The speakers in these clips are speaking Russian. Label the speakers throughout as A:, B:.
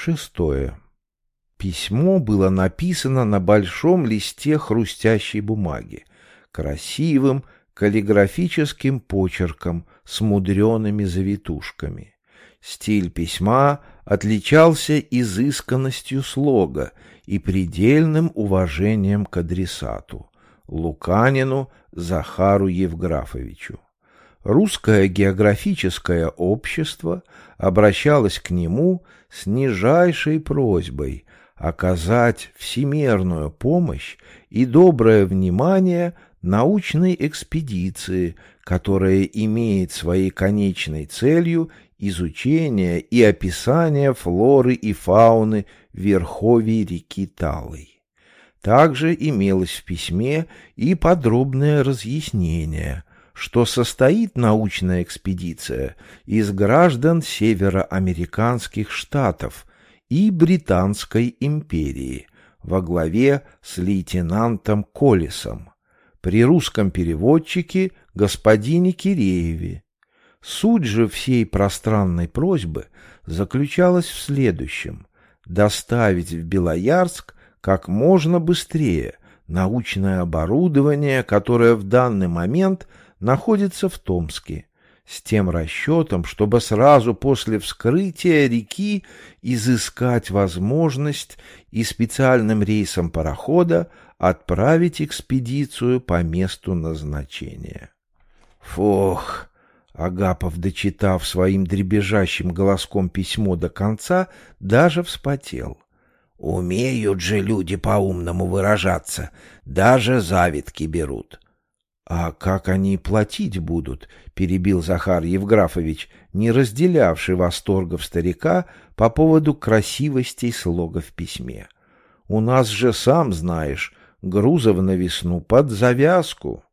A: Шестое. Письмо было написано на большом листе хрустящей бумаги, красивым каллиграфическим почерком с мудреными завитушками. Стиль письма отличался изысканностью слога и предельным уважением к адресату — Луканину Захару Евграфовичу. Русское географическое общество обращалось к нему с нижайшей просьбой оказать всемерную помощь и доброе внимание научной экспедиции, которая имеет своей конечной целью изучение и описание флоры и фауны верховий реки Талой. Также имелось в письме и подробное разъяснение, что состоит научная экспедиция из граждан североамериканских штатов и Британской империи во главе с лейтенантом Колесом, при русском переводчике господине Кирееве. Суть же всей пространной просьбы заключалась в следующем — доставить в Белоярск как можно быстрее научное оборудование, которое в данный момент — находится в Томске, с тем расчетом, чтобы сразу после вскрытия реки изыскать возможность и специальным рейсом парохода отправить экспедицию по месту назначения. Фух! Агапов, дочитав своим дребезжащим голоском письмо до конца, даже вспотел. Умеют же люди по-умному выражаться, даже завитки берут. «А как они платить будут?» — перебил Захар Евграфович, не разделявший восторгов старика по поводу красивостей слога в письме. «У нас же, сам знаешь, грузов на весну под завязку».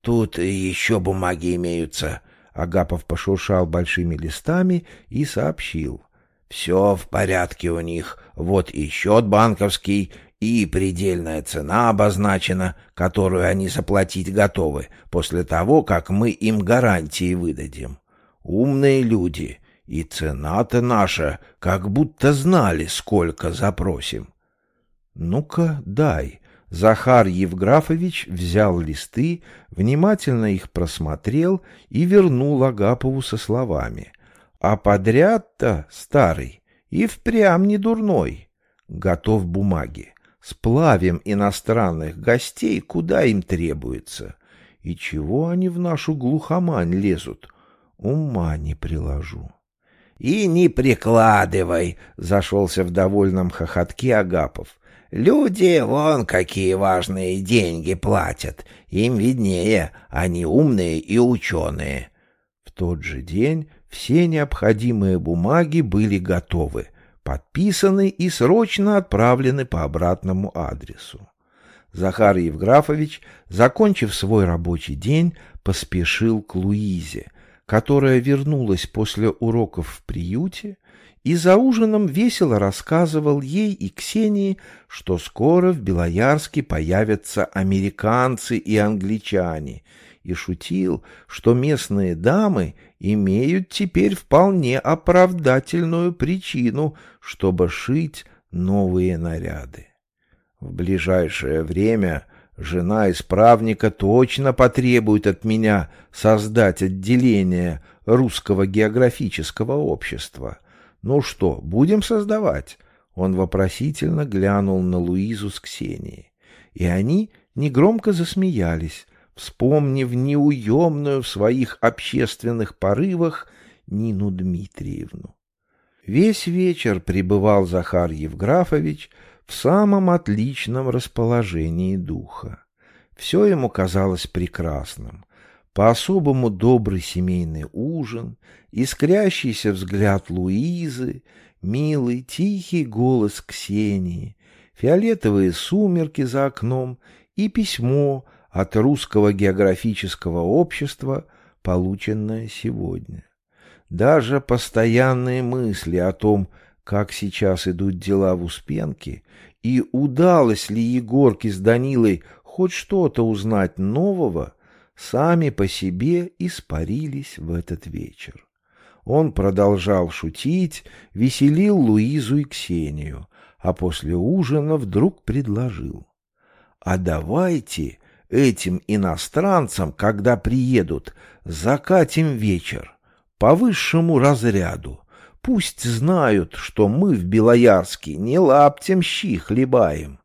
A: «Тут еще бумаги имеются», — Агапов пошуршал большими листами и сообщил. «Все в порядке у них. Вот и счет банковский, и предельная цена обозначена, которую они заплатить готовы после того, как мы им гарантии выдадим. Умные люди, и цена-то наша, как будто знали, сколько запросим. Ну-ка, дай. Захар Евграфович взял листы, внимательно их просмотрел и вернул Агапову со словами. А подряд-то, старый, и впрямь не дурной. Готов бумаги сплавим иностранных гостей, куда им требуется. И чего они в нашу глухомань лезут? Ума не приложу. — И не прикладывай, — зашелся в довольном хохотке Агапов. — Люди вон какие важные деньги платят. Им виднее, они умные и ученые. В тот же день все необходимые бумаги были готовы — подписаны и срочно отправлены по обратному адресу. Захар Евграфович, закончив свой рабочий день, поспешил к Луизе, которая вернулась после уроков в приюте и за ужином весело рассказывал ей и Ксении, что скоро в Белоярске появятся американцы и англичане, и шутил, что местные дамы имеют теперь вполне оправдательную причину, чтобы шить новые наряды. В ближайшее время жена исправника точно потребует от меня создать отделение русского географического общества. Ну что, будем создавать? Он вопросительно глянул на Луизу с Ксенией. И они негромко засмеялись, вспомнив неуемную в своих общественных порывах Нину Дмитриевну. Весь вечер пребывал Захар Евграфович в самом отличном расположении духа. Все ему казалось прекрасным. По-особому добрый семейный ужин, искрящийся взгляд Луизы, милый тихий голос Ксении, фиолетовые сумерки за окном и письмо, от Русского географического общества, полученное сегодня. Даже постоянные мысли о том, как сейчас идут дела в Успенке, и удалось ли Егорке с Данилой хоть что-то узнать нового, сами по себе испарились в этот вечер. Он продолжал шутить, веселил Луизу и Ксению, а после ужина вдруг предложил. «А давайте этим иностранцам, когда приедут, закатим вечер по высшему разряду. Пусть знают, что мы в Белоярске не лаптем щи хлебаем.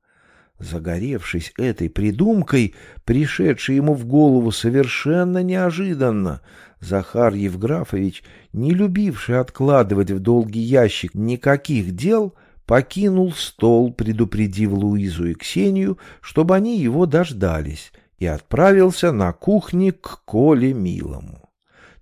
A: Загоревшись этой придумкой, пришедшей ему в голову совершенно неожиданно, Захар Евграфович, не любивший откладывать в долгий ящик никаких дел, покинул стол, предупредив Луизу и Ксению, чтобы они его дождались, и отправился на кухне к Коле Милому.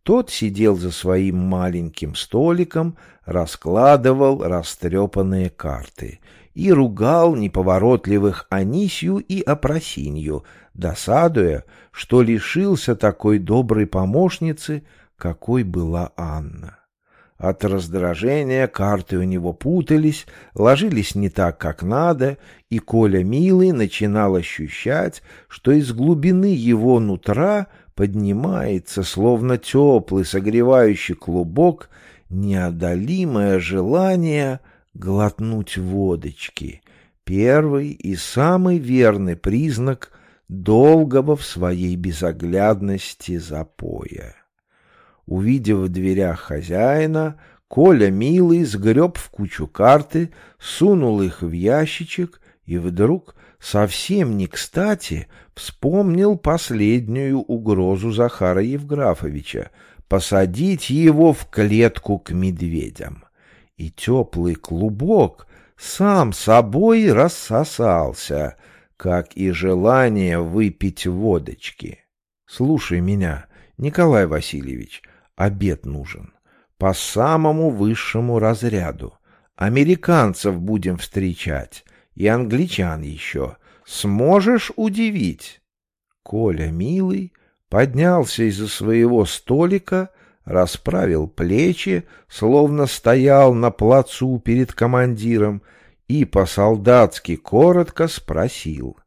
A: Тот сидел за своим маленьким столиком, раскладывал растрепанные карты и ругал неповоротливых Анисью и Опросинью, досадуя, что лишился такой доброй помощницы, какой была Анна. От раздражения карты у него путались, ложились не так, как надо, и Коля Милый начинал ощущать, что из глубины его нутра поднимается, словно теплый согревающий клубок, неодолимое желание глотнуть водочки. Первый и самый верный признак долгого в своей безоглядности запоя. Увидев в дверях хозяина, Коля, милый, сгреб в кучу карты, сунул их в ящичек и вдруг, совсем не кстати, вспомнил последнюю угрозу Захара Евграфовича — посадить его в клетку к медведям. И теплый клубок сам собой рассосался, как и желание выпить водочки. Слушай меня, Николай Васильевич, обед нужен. По самому высшему разряду. Американцев будем встречать. И англичан еще. Сможешь удивить? Коля, милый, поднялся из-за своего столика, расправил плечи, словно стоял на плацу перед командиром, и по-солдатски коротко спросил.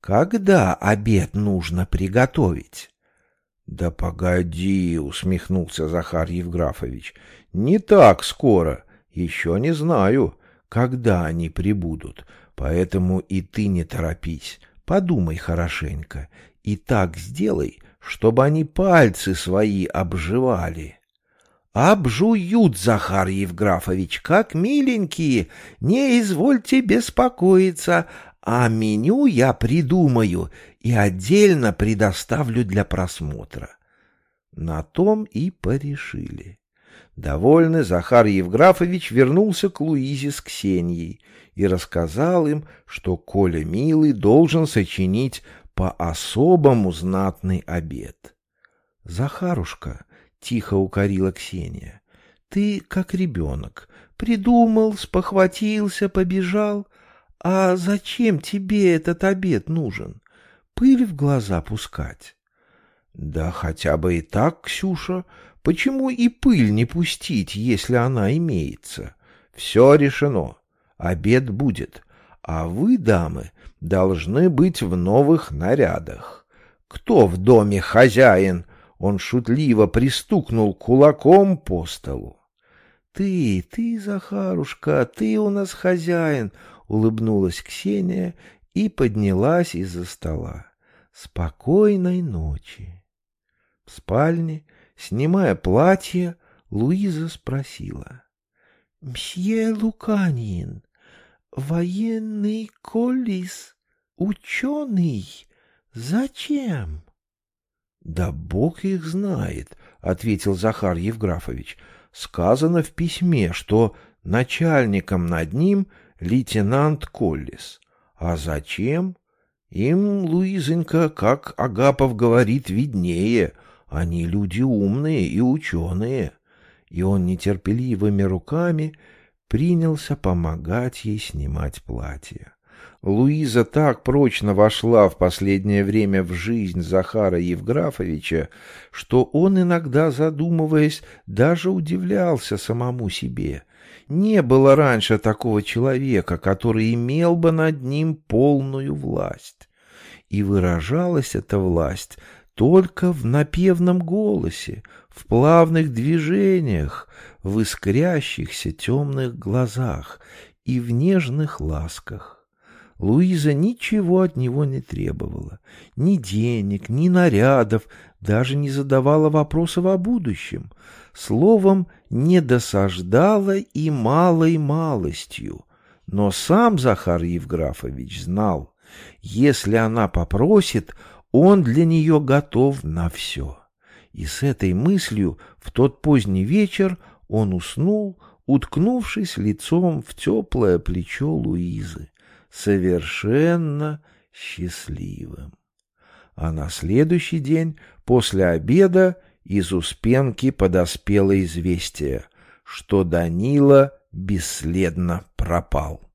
A: «Когда обед нужно приготовить?» «Да погоди!» — усмехнулся Захар Евграфович. «Не так скоро. Еще не знаю, когда они прибудут. Поэтому и ты не торопись. Подумай хорошенько. И так сделай, чтобы они пальцы свои обживали». «Обжуют, Захар Евграфович, как миленькие. Не извольте беспокоиться, а меню я придумаю и отдельно предоставлю для просмотра. На том и порешили. Довольный Захар Евграфович вернулся к Луизе с Ксенией и рассказал им, что Коля Милый должен сочинить по-особому знатный обед. — Захарушка, — тихо укорила Ксения, — ты, как ребенок, придумал, спохватился, побежал. А зачем тебе этот обед нужен? пыль в глаза пускать. Да хотя бы и так, Ксюша, почему и пыль не пустить, если она имеется? Все решено, обед будет, а вы, дамы, должны быть в новых нарядах. Кто в доме хозяин? Он шутливо пристукнул кулаком по столу. «Ты, ты, Захарушка, ты у нас хозяин!» — улыбнулась Ксения и поднялась из-за стола. Спокойной ночи. В спальне, снимая платье, Луиза спросила. — Мсье Луканин, военный коллис, ученый, зачем? — Да бог их знает, — ответил Захар Евграфович. — Сказано в письме, что начальником над ним лейтенант Коллис. А зачем? Им, Луизонька, как Агапов говорит, виднее. Они люди умные и ученые. И он нетерпеливыми руками принялся помогать ей снимать платье. Луиза так прочно вошла в последнее время в жизнь Захара Евграфовича, что он иногда, задумываясь, даже удивлялся самому себе. Не было раньше такого человека, который имел бы над ним полную власть. И выражалась эта власть только в напевном голосе, в плавных движениях, в искрящихся темных глазах и в нежных ласках. Луиза ничего от него не требовала. Ни денег, ни нарядов, даже не задавала вопросов о будущем. Словом, не досаждала и малой малостью. Но сам Захар Евграфович знал, если она попросит, он для нее готов на все. И с этой мыслью в тот поздний вечер он уснул, уткнувшись лицом в теплое плечо Луизы совершенно счастливым. А на следующий день, после обеда, из Успенки подоспело известие, что Данила бесследно пропал.